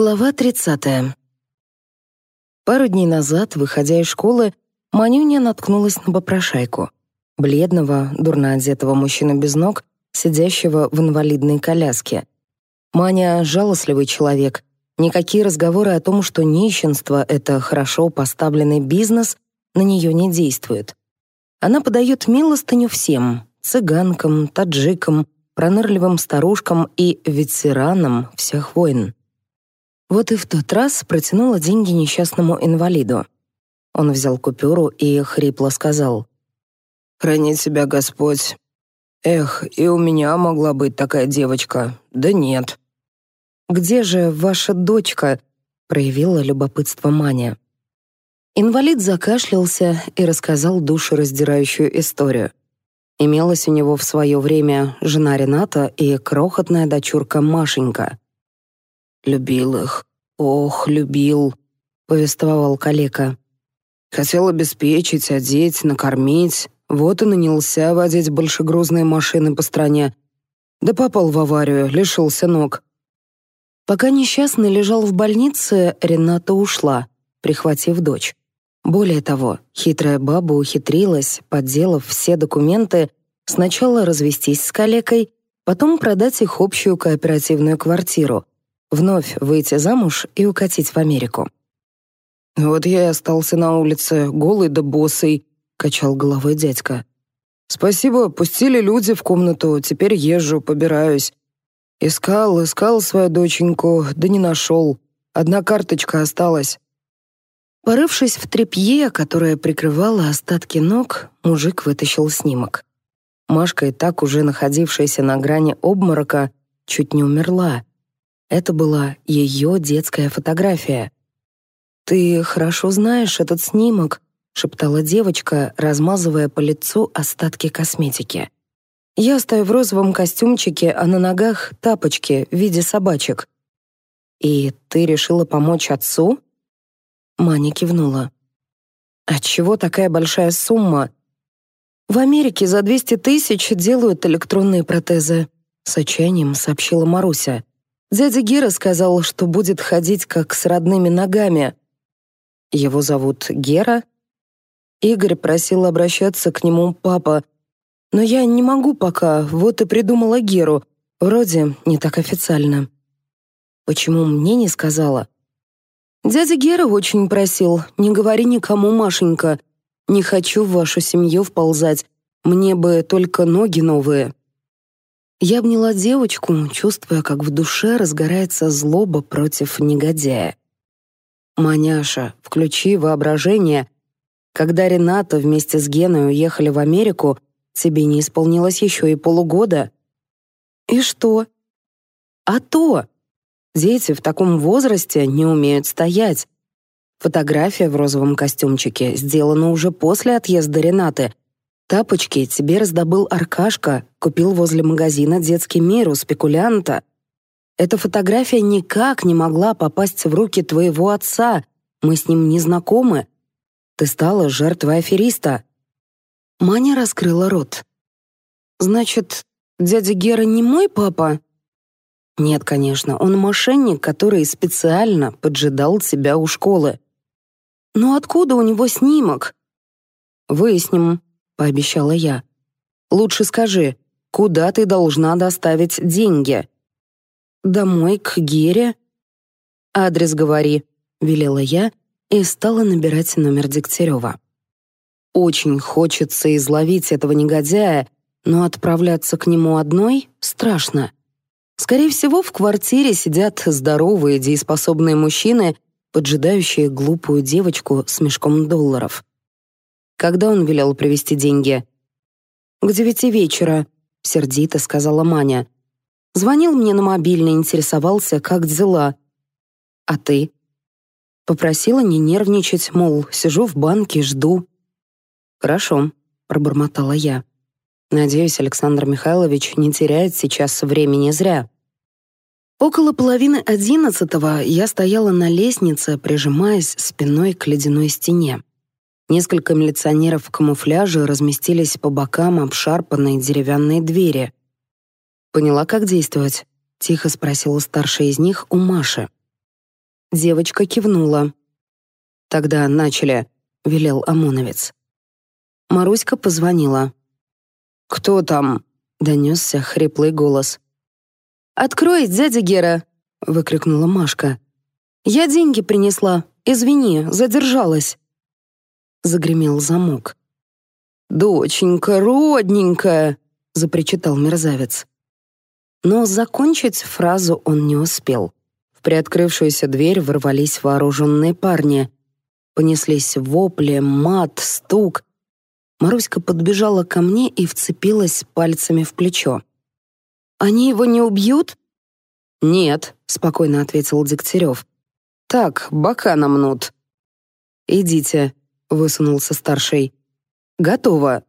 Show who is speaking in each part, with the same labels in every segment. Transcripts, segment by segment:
Speaker 1: Глава 30. Пару дней назад, выходя из школы, Манюня наткнулась на попрошайку. Бледного, дурно одетого мужчину без ног, сидящего в инвалидной коляске. Маня — жалостливый человек. Никакие разговоры о том, что нищенство — это хорошо поставленный бизнес, на нее не действуют. Она подает милостыню всем — цыганкам, таджикам, пронырливым старушкам и ветеранам всех войн. Вот и в тот раз протянула деньги несчастному инвалиду. Он взял купюру и хрипло сказал. «Храни тебя Господь. Эх, и у меня могла быть такая девочка. Да нет». «Где же ваша дочка?» — проявила любопытство Маня. Инвалид закашлялся и рассказал душераздирающую историю. Имелась у него в свое время жена Рената и крохотная дочурка Машенька. Любил их. Ох, любил, повествовал калека. Хотел обеспечить, одеть, накормить. Вот и нанялся водить большегрузные машины по стране. Да попал в аварию, лишился ног. Пока несчастный лежал в больнице, Рената ушла, прихватив дочь. Более того, хитрая баба ухитрилась, подделав все документы, сначала развестись с калекой, потом продать их общую кооперативную квартиру — вновь выйти замуж и укатить в Америку. «Вот я и остался на улице, голый да босый», — качал головой дядька. «Спасибо, пустили люди в комнату, теперь езжу, побираюсь. Искал, искал свою доченьку, да не нашел. Одна карточка осталась». Порывшись в тряпье, которое прикрывало остатки ног, мужик вытащил снимок. Машка, и так уже находившаяся на грани обморока, чуть не умерла. Это была ее детская фотография. «Ты хорошо знаешь этот снимок», — шептала девочка, размазывая по лицу остатки косметики. «Я стою в розовом костюмчике, а на ногах тапочки в виде собачек». «И ты решила помочь отцу?» Маня кивнула. «Отчего такая большая сумма?» «В Америке за 200 тысяч делают электронные протезы», — с отчаянием сообщила Маруся. Дядя Гера сказал, что будет ходить как с родными ногами. Его зовут Гера. Игорь просил обращаться к нему папа. Но я не могу пока, вот и придумала Геру. Вроде не так официально. Почему мне не сказала? Дядя Гера очень просил, не говори никому, Машенька. Не хочу в вашу семью вползать. Мне бы только ноги новые. Я обняла девочку, чувствуя, как в душе разгорается злоба против негодяя. «Маняша, включи воображение. Когда Рената вместе с Геной уехали в Америку, тебе не исполнилось еще и полугода». «И что?» «А то! Дети в таком возрасте не умеют стоять. Фотография в розовом костюмчике сделана уже после отъезда Ренаты — Тапочки тебе раздобыл Аркашка, купил возле магазина «Детский мир» у спекулянта. Эта фотография никак не могла попасть в руки твоего отца. Мы с ним не знакомы. Ты стала жертвой афериста». Маня раскрыла рот. «Значит, дядя Гера не мой папа?» «Нет, конечно, он мошенник, который специально поджидал тебя у школы». «Но откуда у него снимок?» «Выясним», пообещала я. Лучше скажи, куда ты должна доставить деньги? Домой к Гере? Адрес говори, велела я и стала набирать номер Дегтярева. Очень хочется изловить этого негодяя, но отправляться к нему одной страшно. Скорее всего, в квартире сидят здоровые, дееспособные мужчины, поджидающие глупую девочку с мешком долларов. Когда он велел привезти деньги? К девяти вечера, сердито сказала Маня. Звонил мне на мобильный, интересовался, как дела. А ты? Попросила не нервничать, мол, сижу в банке, жду. Хорошо, пробормотала я. Надеюсь, Александр Михайлович не теряет сейчас времени зря. Около половины одиннадцатого я стояла на лестнице, прижимаясь спиной к ледяной стене. Несколько милиционеров в камуфляже разместились по бокам обшарпанной деревянной двери. «Поняла, как действовать?» — тихо спросила старшая из них у Маши. Девочка кивнула. «Тогда начали», — велел ОМОНовец. Маруська позвонила. «Кто там?» — донесся хриплый голос. «Открой, дядя Гера!» — выкрикнула Машка. «Я деньги принесла. Извини, задержалась». Загремел замок. «Доченька, родненькая!» — запричитал мерзавец. Но закончить фразу он не успел. В приоткрывшуюся дверь ворвались вооруженные парни. Понеслись вопли, мат, стук. Маруська подбежала ко мне и вцепилась пальцами в плечо. «Они его не убьют?» «Нет», — спокойно ответил Дегтярев. «Так, бока намнут». «Идите», высунулся старший. Готово.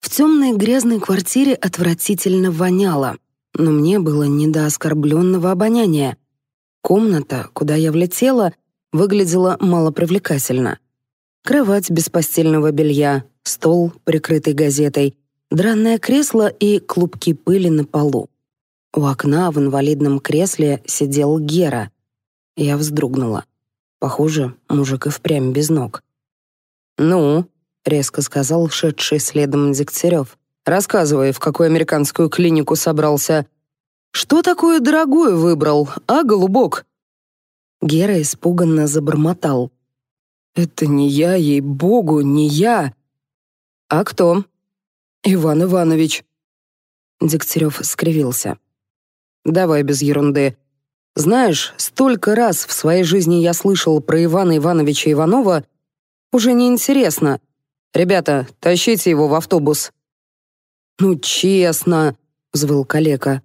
Speaker 1: В темной грязной квартире отвратительно воняло, но мне было не до оскорбленного обоняния. Комната, куда я влетела, выглядела малопривлекательно. Кровать без постельного белья, стол, прикрытый газетой, дранное кресло и клубки пыли на полу. У окна в инвалидном кресле сидел Гера. Я вздрогнула. Похоже, мужик и впрямь без ног. «Ну?» — резко сказал шедший следом Дегтярев. «Рассказывай, в какую американскую клинику собрался. Что такое дорогое выбрал, а, голубок?» Гера испуганно забормотал. «Это не я, ей-богу, не я!» «А кто?» «Иван Иванович». Дегтярев скривился. «Давай без ерунды. Знаешь, столько раз в своей жизни я слышал про Ивана Ивановича Иванова, уже не интересно, Ребята, тащите его в автобус. Ну, честно, взвыл калека.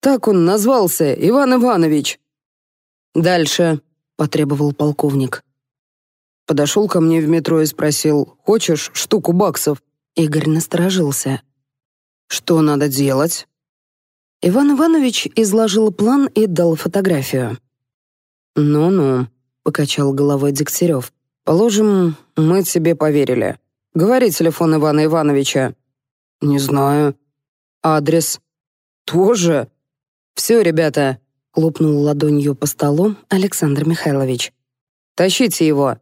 Speaker 1: Так он назвался, Иван Иванович. Дальше, потребовал полковник. Подошел ко мне в метро и спросил, хочешь штуку баксов? Игорь насторожился. Что надо делать? Иван Иванович изложил план и дал фотографию. «Ну-ну», — покачал головой Дегтярев. Положим, мы тебе поверили. Говори телефон Ивана Ивановича. Не знаю. Адрес. Тоже? Все, ребята, Лопнул ладонью по столу Александр Михайлович. Тащите его.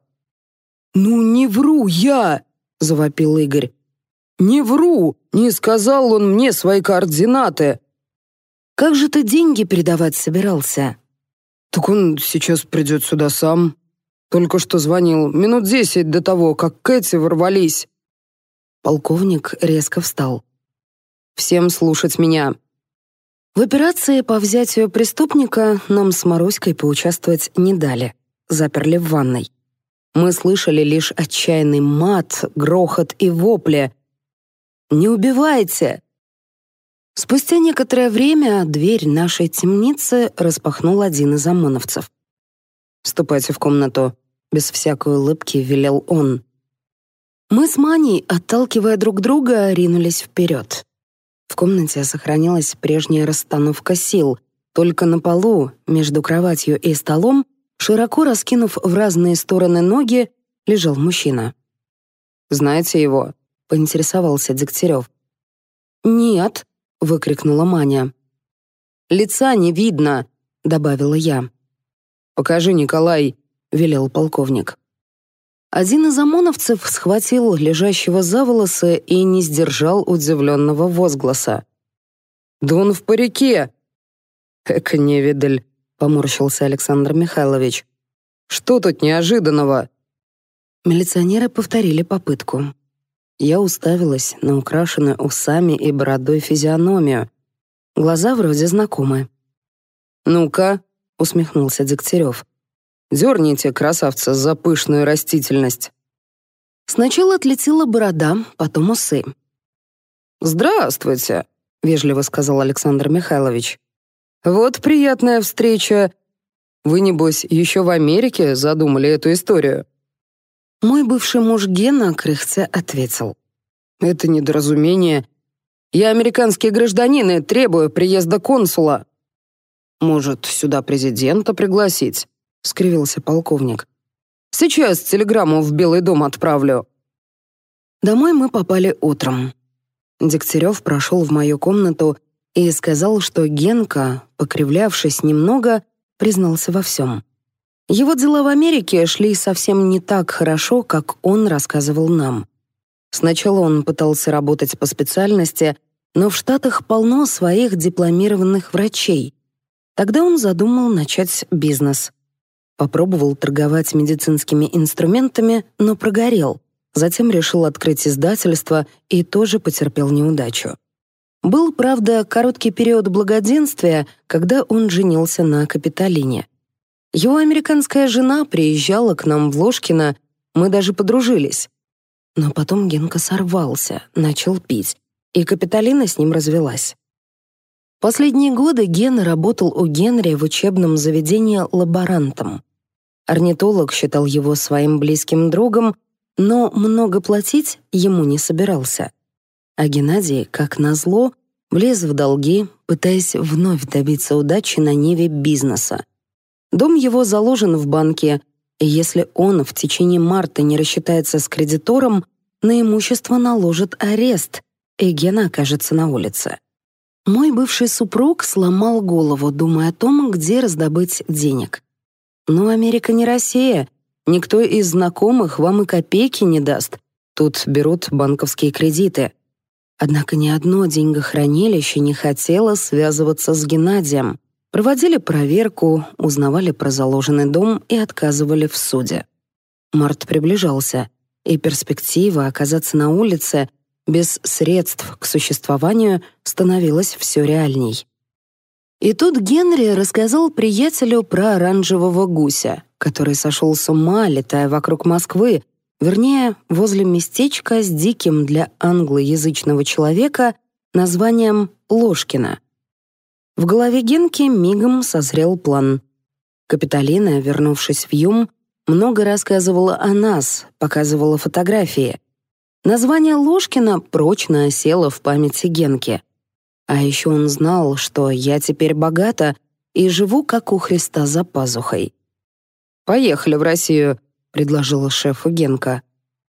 Speaker 1: Ну не вру я, завопил Игорь. Не вру, не сказал он мне свои координаты. Как же ты деньги передавать собирался? Так он сейчас придет сюда сам, только что звонил минут десять до того, как Кэти ворвались. Полковник резко встал. «Всем слушать меня». В операции по взятию преступника нам с Маруськой поучаствовать не дали. Заперли в ванной. Мы слышали лишь отчаянный мат, грохот и вопли. «Не убивайте!» Спустя некоторое время дверь нашей темницы распахнул один из ОМОНовцев. «Вступайте в комнату», без всякой улыбки велел он. Мы с Маней, отталкивая друг друга, ринулись вперед. В комнате сохранилась прежняя расстановка сил. Только на полу, между кроватью и столом, широко раскинув в разные стороны ноги, лежал мужчина. «Знаете его?» — поинтересовался Дегтярев. «Нет», — выкрикнула Маня. «Лица не видно», — добавила я. «Покажи, Николай», — велел полковник. Один из ОМОНовцев схватил лежащего за волосы и не сдержал удивленного возгласа. «Да он в парике!» «Эка невидаль!» — поморщился Александр Михайлович. «Что тут неожиданного?» Милиционеры повторили попытку. Я уставилась на украшенную усами и бородой физиономию. Глаза вроде знакомы. «Ну-ка», — усмехнулся Дегтярев. Зерните, красавца, за пышную растительность. Сначала отлетела борода, потом усы. «Здравствуйте», — вежливо сказал Александр Михайлович. «Вот приятная встреча. Вы, небось, еще в Америке задумали эту историю?» Мой бывший муж Гена кряхтя ответил. «Это недоразумение. Я американский гражданин и требую приезда консула. Может, сюда президента пригласить?» — скривился полковник. «Сейчас телеграмму в Белый дом отправлю». Домой мы попали утром. Дегтярев прошел в мою комнату и сказал, что Генка, покривлявшись немного, признался во всем. Его дела в Америке шли совсем не так хорошо, как он рассказывал нам. Сначала он пытался работать по специальности, но в Штатах полно своих дипломированных врачей. Тогда он задумал начать бизнес — Попробовал торговать медицинскими инструментами, но прогорел. Затем решил открыть издательство и тоже потерпел неудачу. Был, правда, короткий период благоденствия, когда он женился на Капитолине. Его американская жена приезжала к нам в Ложкино, мы даже подружились. Но потом Генка сорвался, начал пить, и Капитолина с ним развелась. Последние годы Гена работал у Генри в учебном заведении лаборантом. Орнитолог считал его своим близким другом, но много платить ему не собирался. А Геннадий, как назло, влез в долги, пытаясь вновь добиться удачи на неве бизнеса. Дом его заложен в банке, и если он в течение марта не рассчитается с кредитором, на имущество наложат арест, и Гена окажется на улице. Мой бывший супруг сломал голову, думая о том, где раздобыть денег. Но Америка не Россия. Никто из знакомых вам и копейки не даст. Тут берут банковские кредиты. Однако ни одно деньгохранилище не хотело связываться с Геннадием. Проводили проверку, узнавали про заложенный дом и отказывали в суде. Март приближался, и перспектива оказаться на улице — без средств к существованию становилось все реальней. И тут Генри рассказал приятелю про оранжевого гуся, который сошел с ума, летая вокруг Москвы, вернее, возле местечка с диким для англоязычного человека названием Ложкино. В голове Генки мигом созрел план. Капитолина, вернувшись в Юм, много рассказывала о нас, показывала фотографии — Название Ложкина прочно осело в памяти Генки. А еще он знал, что я теперь богата и живу, как у Христа, за пазухой. «Поехали в Россию», — предложила шефу Генка.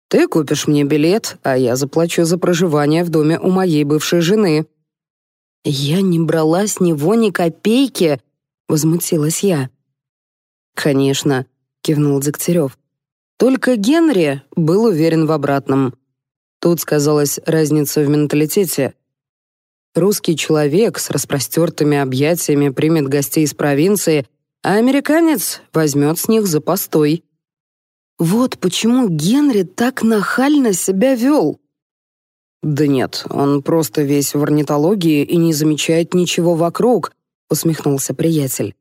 Speaker 1: «Ты купишь мне билет, а я заплачу за проживание в доме у моей бывшей жены». «Я не брала с него ни копейки», — возмутилась я. «Конечно», — кивнул Дегтярев. «Только Генри был уверен в обратном. Тут сказалась разница в менталитете. Русский человек с распростертыми объятиями примет гостей из провинции, а американец возьмет с них за постой. Вот почему Генри так нахально себя вел. Да нет, он просто весь в орнитологии и не замечает ничего вокруг, усмехнулся приятель.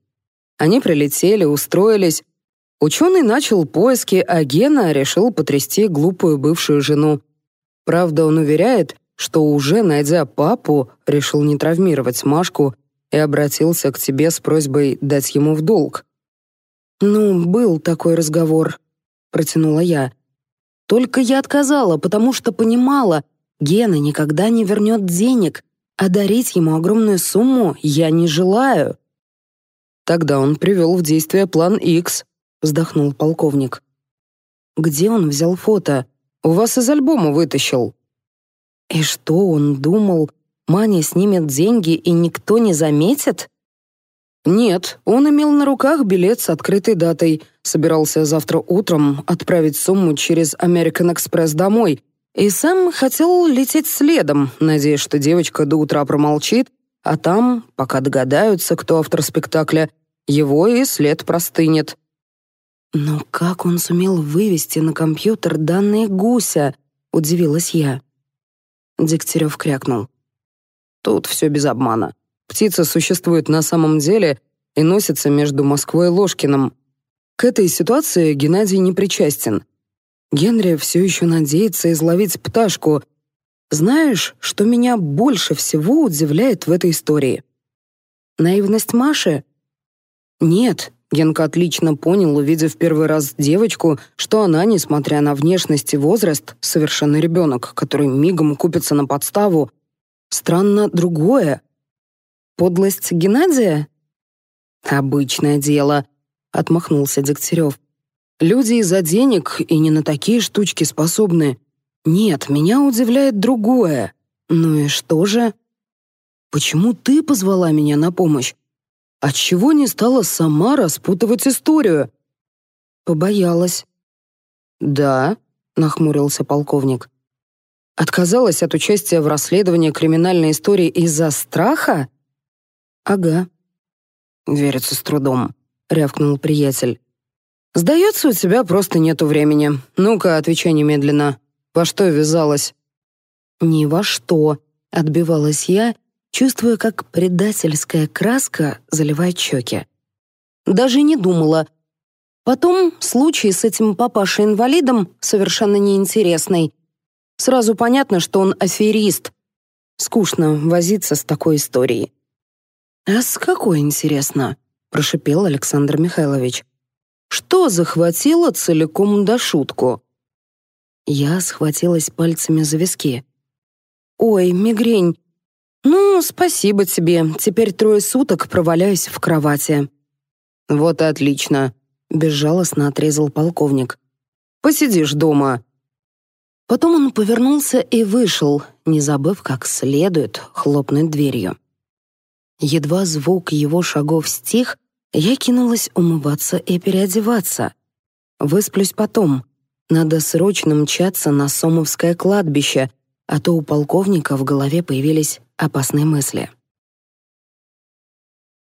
Speaker 1: Они прилетели, устроились. Ученый начал поиски, а Гена решил потрясти глупую бывшую жену. Правда, он уверяет, что уже найдя папу, решил не травмировать Машку и обратился к тебе с просьбой дать ему в долг. «Ну, был такой разговор», — протянула я. «Только я отказала, потому что понимала, Гена никогда не вернет денег, а дарить ему огромную сумму я не желаю». «Тогда он привел в действие план X», — вздохнул полковник. «Где он взял фото?» У вас из альбома вытащил». И что он думал? Маня снимет деньги, и никто не заметит? Нет, он имел на руках билет с открытой датой, собирался завтра утром отправить сумму через American Express домой и сам хотел лететь следом, надеясь, что девочка до утра промолчит, а там, пока догадаются, кто автор спектакля, его и след простынет. Но как он сумел вывести на компьютер данные гуся? Удивилась я. Дегтярев крякнул. Тут все без обмана. Птица существует на самом деле и носится между Москвой и Ложкиным. К этой ситуации Геннадий не причастен. Генри все еще надеется изловить пташку. Знаешь, что меня больше всего удивляет в этой истории? Наивность Маши? Нет, Генка отлично понял, увидев первый раз девочку, что она, несмотря на внешность и возраст, совершенно ребенок, который мигом купится на подставу. Странно другое. «Подлость Геннадия?» «Обычное дело», — отмахнулся Дегтярев. «Люди из-за денег и не на такие штучки способны. Нет, меня удивляет другое. Ну и что же?» «Почему ты позвала меня на помощь? А чего не стала сама распутывать историю? Побоялась.
Speaker 2: Да, нахмурился полковник. Отказалась от участия в расследовании криминальной истории из-за страха?
Speaker 1: Ага.
Speaker 2: Верится с трудом, рявкнул приятель. Сдается, у тебя просто нету времени. Ну-ка, отвечай немедленно. Во что ввязалась?
Speaker 1: Ни во что, отбивалась я чувствуя, как предательская краска заливает щеки. Даже не думала. Потом случай с этим папашей-инвалидом совершенно неинтересный. Сразу понятно, что он аферист. Скучно возиться с такой историей.
Speaker 2: «А с какой, интересно?» — прошипел Александр Михайлович. «Что захватило целиком до шутку?»
Speaker 1: Я схватилась пальцами за виски. «Ой, мигрень, «Ну, спасибо тебе. Теперь трое суток проваляюсь в кровати».
Speaker 2: «Вот и отлично», — безжалостно отрезал полковник. «Посидишь дома».
Speaker 1: Потом он повернулся и вышел, не забыв как следует хлопнуть дверью. Едва звук его шагов стих, я кинулась умываться и переодеваться. Высплюсь потом. Надо срочно мчаться на Сомовское кладбище — а то у полковника в голове появились опасные мысли —